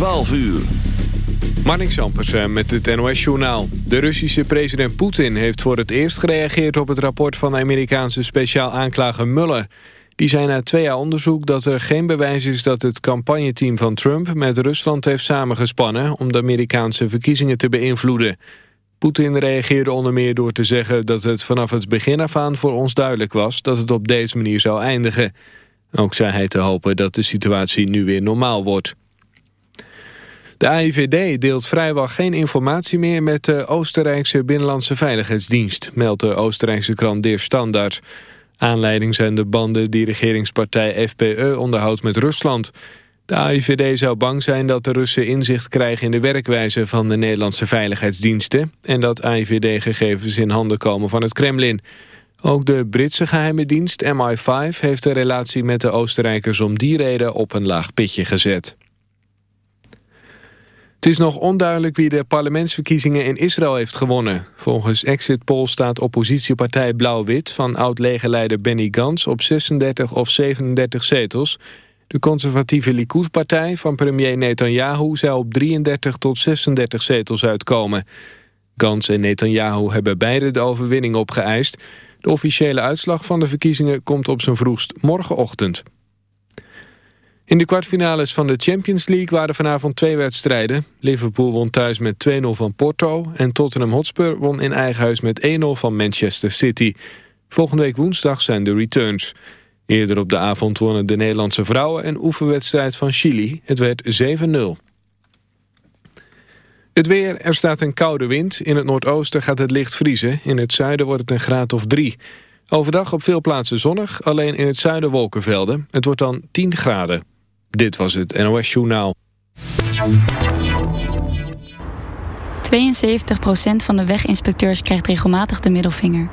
12 uur. Marnix Ampersen met het NOS-journaal. De Russische president Poetin heeft voor het eerst gereageerd op het rapport van de Amerikaanse speciaal aanklager Mueller. Die zei na twee jaar onderzoek dat er geen bewijs is dat het campagneteam van Trump met Rusland heeft samengespannen om de Amerikaanse verkiezingen te beïnvloeden. Poetin reageerde onder meer door te zeggen dat het vanaf het begin af aan voor ons duidelijk was dat het op deze manier zou eindigen. Ook zei hij te hopen dat de situatie nu weer normaal wordt. De AIVD deelt vrijwel geen informatie meer met de Oostenrijkse Binnenlandse Veiligheidsdienst, meldt de Oostenrijkse krant Der Standard. Aanleiding zijn de banden die regeringspartij FPE onderhoudt met Rusland. De AIVD zou bang zijn dat de Russen inzicht krijgen in de werkwijze van de Nederlandse veiligheidsdiensten en dat AIVD-gegevens in handen komen van het Kremlin. Ook de Britse geheime dienst MI5 heeft de relatie met de Oostenrijkers om die reden op een laag pitje gezet. Het is nog onduidelijk wie de parlementsverkiezingen in Israël heeft gewonnen. Volgens exit poll staat oppositiepartij Blauw-Wit... van oud-legerleider Benny Gantz op 36 of 37 zetels. De conservatieve Likud-partij van premier Netanyahu... zou op 33 tot 36 zetels uitkomen. Gantz en Netanyahu hebben beide de overwinning opgeëist. De officiële uitslag van de verkiezingen komt op zijn vroegst morgenochtend. In de kwartfinales van de Champions League waren vanavond twee wedstrijden. Liverpool won thuis met 2-0 van Porto... en Tottenham Hotspur won in eigen huis met 1-0 van Manchester City. Volgende week woensdag zijn de returns. Eerder op de avond wonnen de Nederlandse vrouwen... een oefenwedstrijd van Chili. Het werd 7-0. Het weer, er staat een koude wind. In het noordoosten gaat het licht vriezen. In het zuiden wordt het een graad of 3. Overdag op veel plaatsen zonnig, alleen in het zuiden wolkenvelden. Het wordt dan 10 graden. Dit was het NOS Journaal. 72% van de weginspecteurs krijgt regelmatig de middelvinger.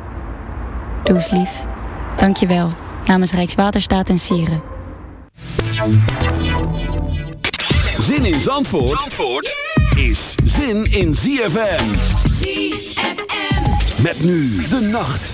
Doe eens lief. Dank je wel. Namens Rijkswaterstaat en Sieren. Zin in Zandvoort, Zandvoort is zin in ZFM. ZFM. Met nu de nacht.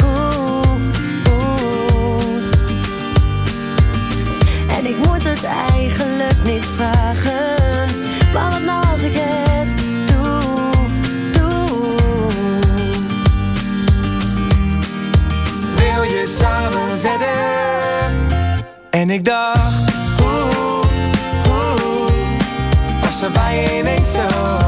niet vragen. Maar wat nou als ik het doe, doe? Wil je samen verder? En ik dacht, oeh, oeh, was er bij je ineens zo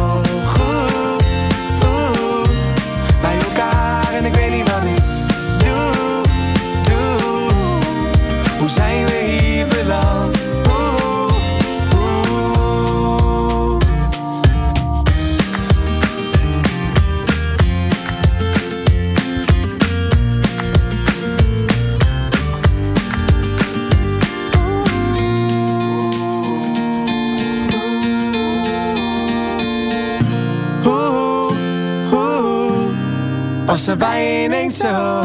bijeen zo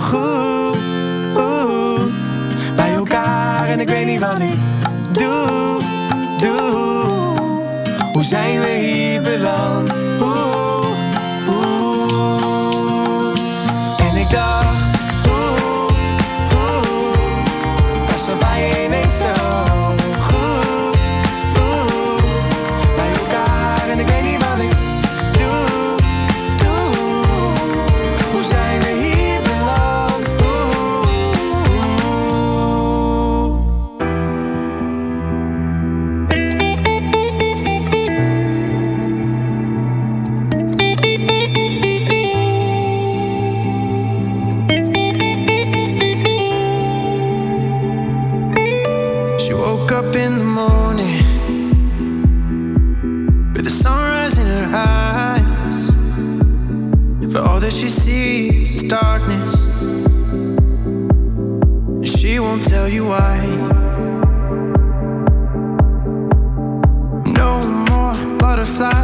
goed. Won't tell you why. No more butterflies,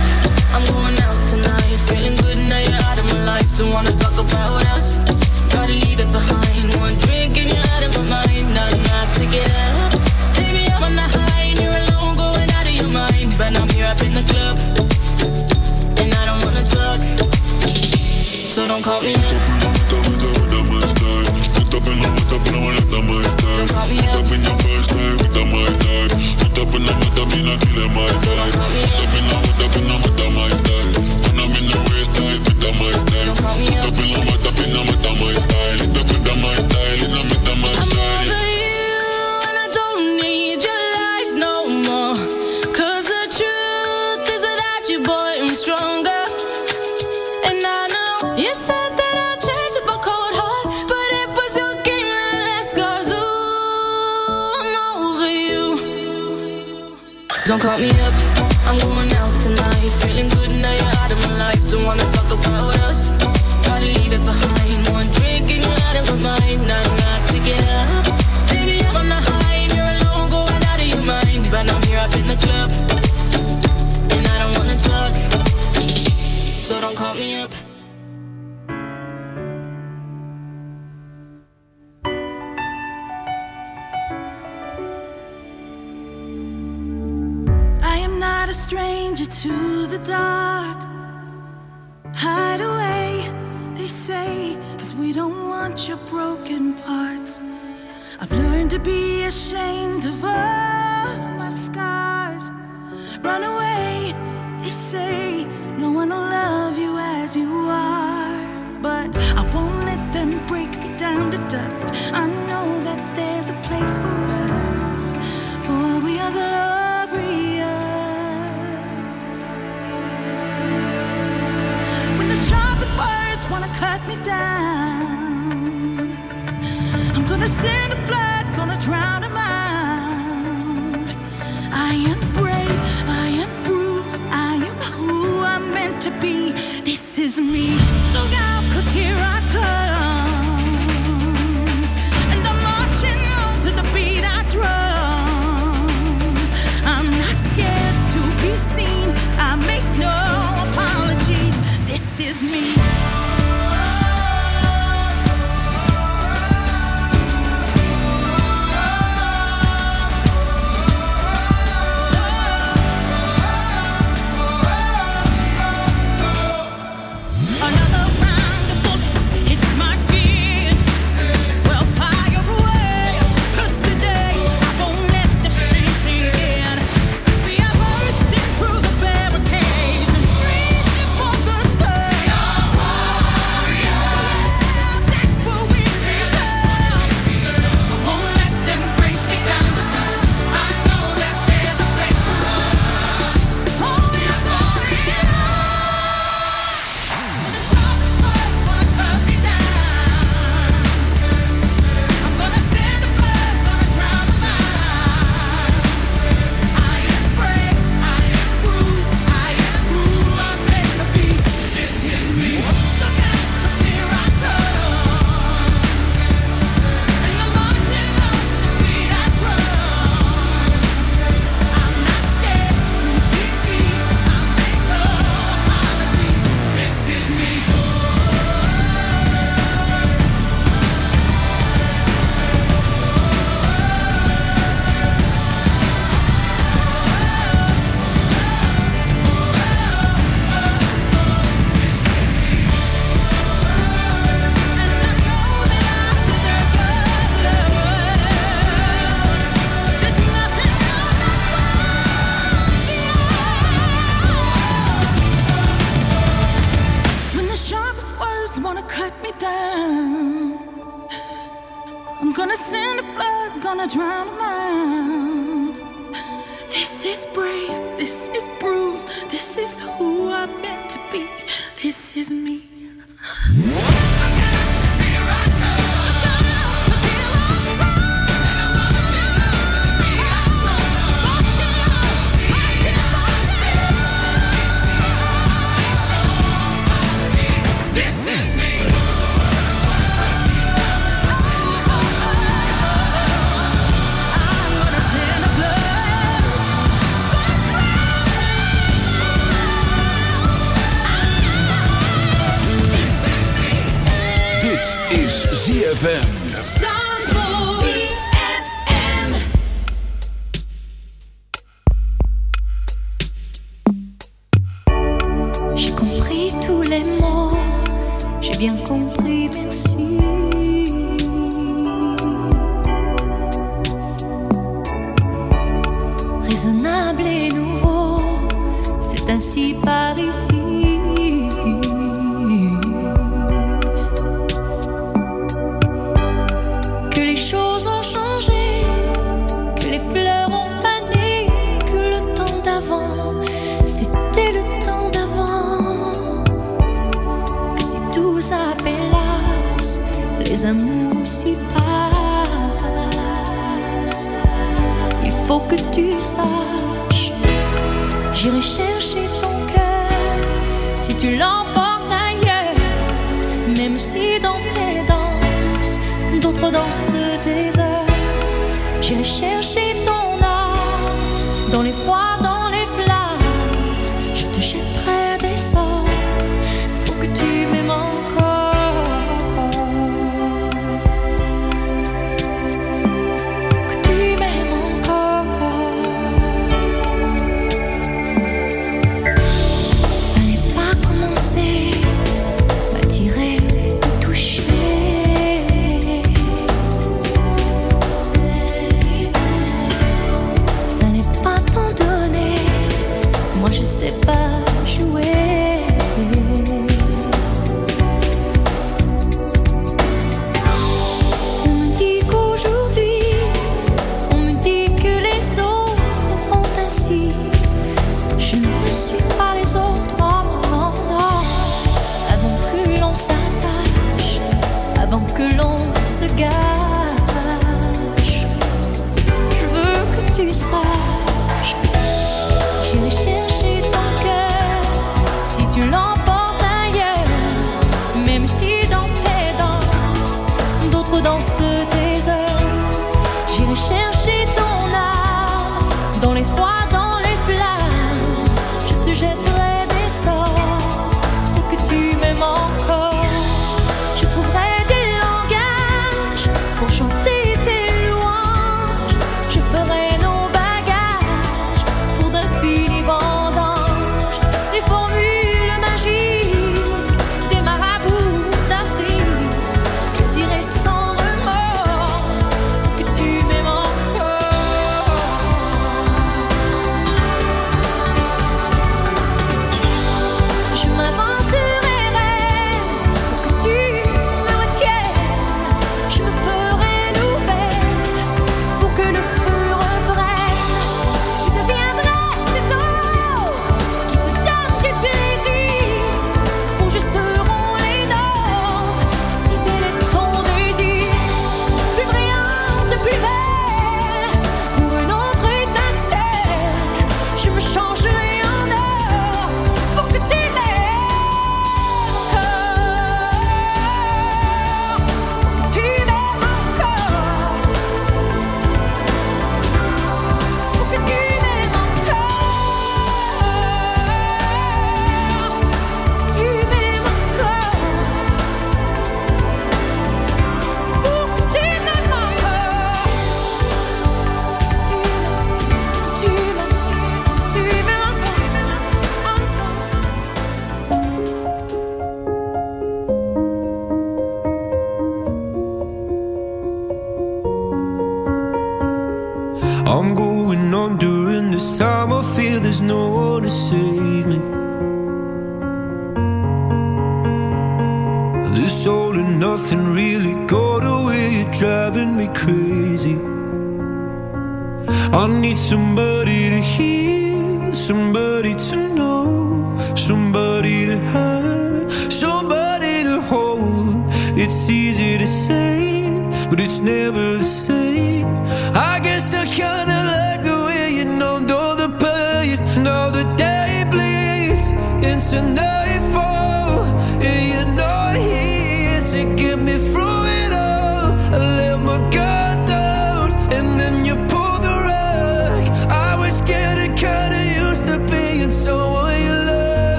call me up. I'm going out tonight. Feeling good now you're out of my life. Don't wanna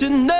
to know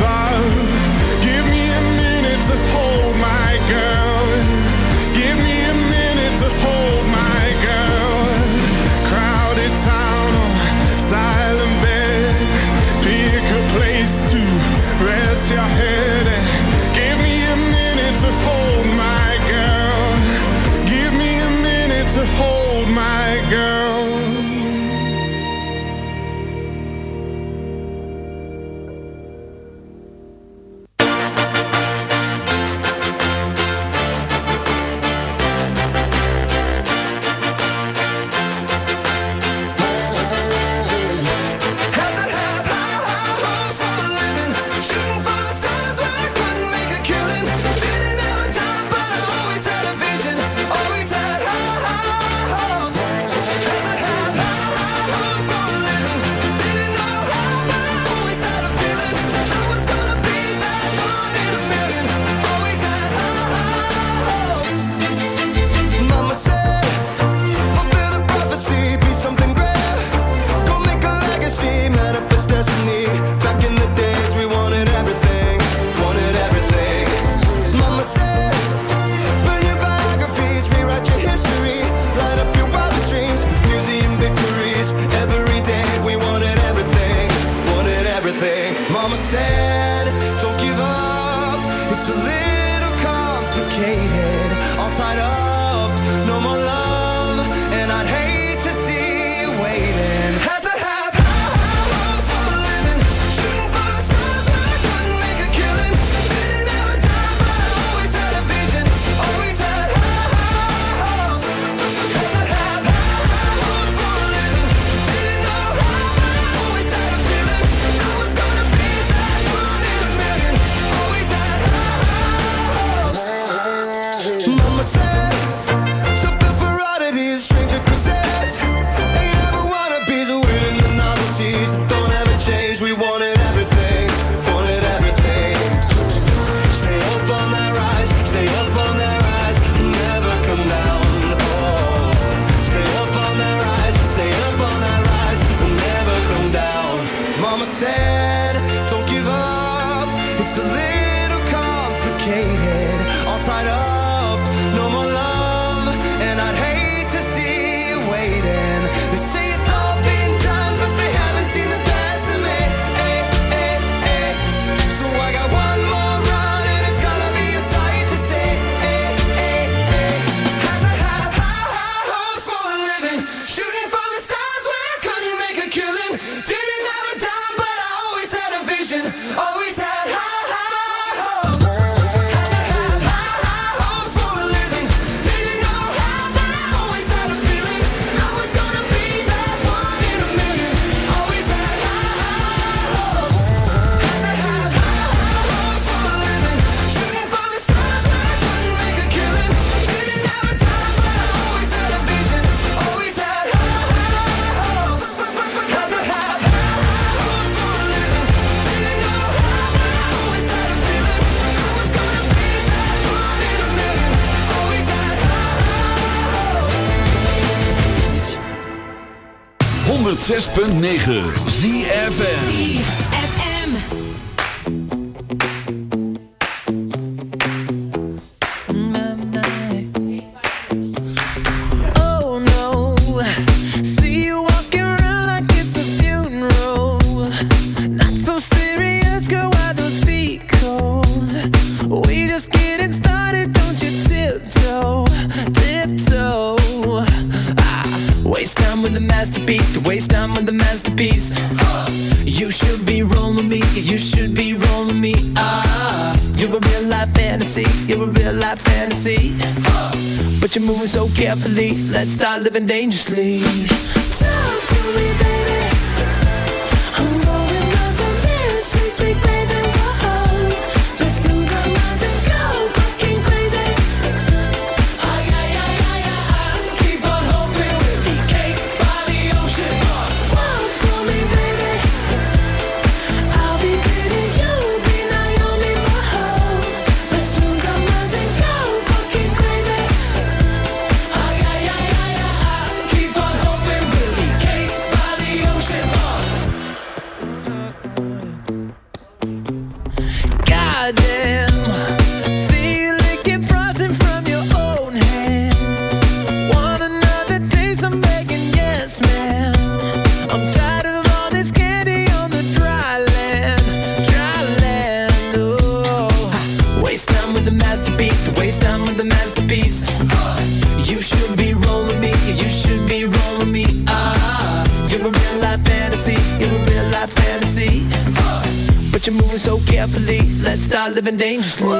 Rise to live. 106.9 ZFN real life fantasy. You're a real life fantasy. But you're moving so carefully. Let's start living dangerously. Talk to me, baby. I'm going up the mirror, sweet, sweet, baby. living dangerously.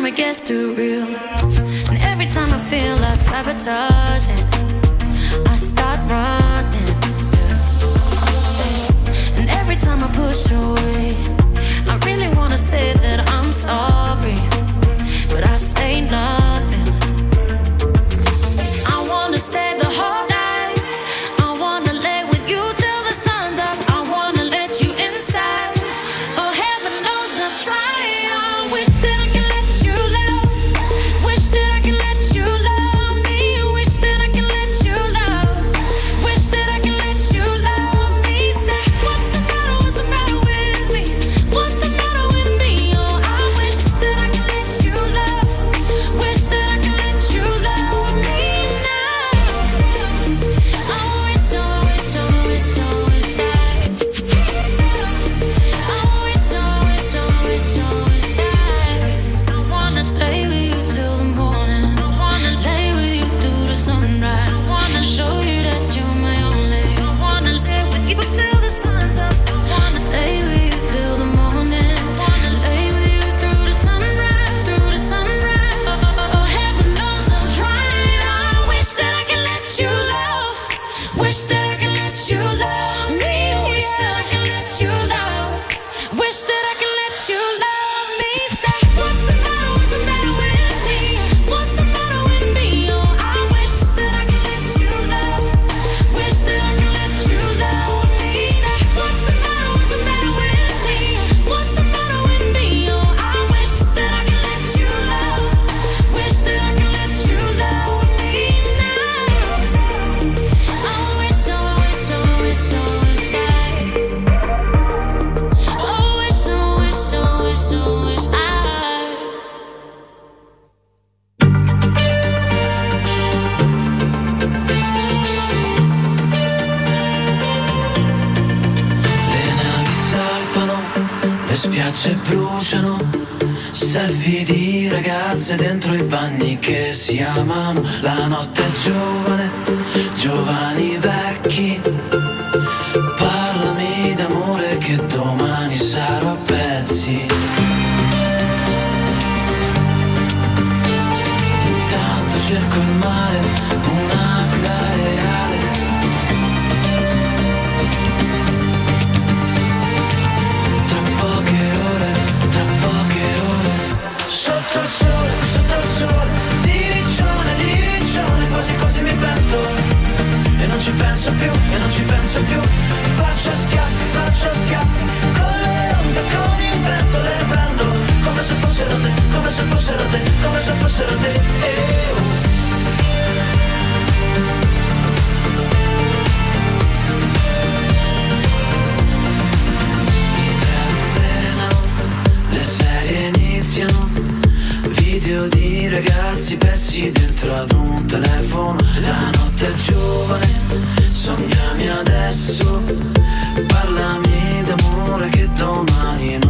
time it gets too real, and every time I feel I sabotage I start running. And every time I push away, I really wanna say that I'm sorry, but I say nothing. selfie di ragazze dentro i bagni che si amano. La notte è giovane, giovane. penso più, io non ci penso più. Faccio schiaffi, faccio schiaffi Con le onde, con il vento le prendo. Come se fossero te, come se fossero te, come se fossero te. Eh, oh. Video di ragazzi persi dentro ad un telefono. La notte è giovane Sognami adesso, parlami d'amore che domani non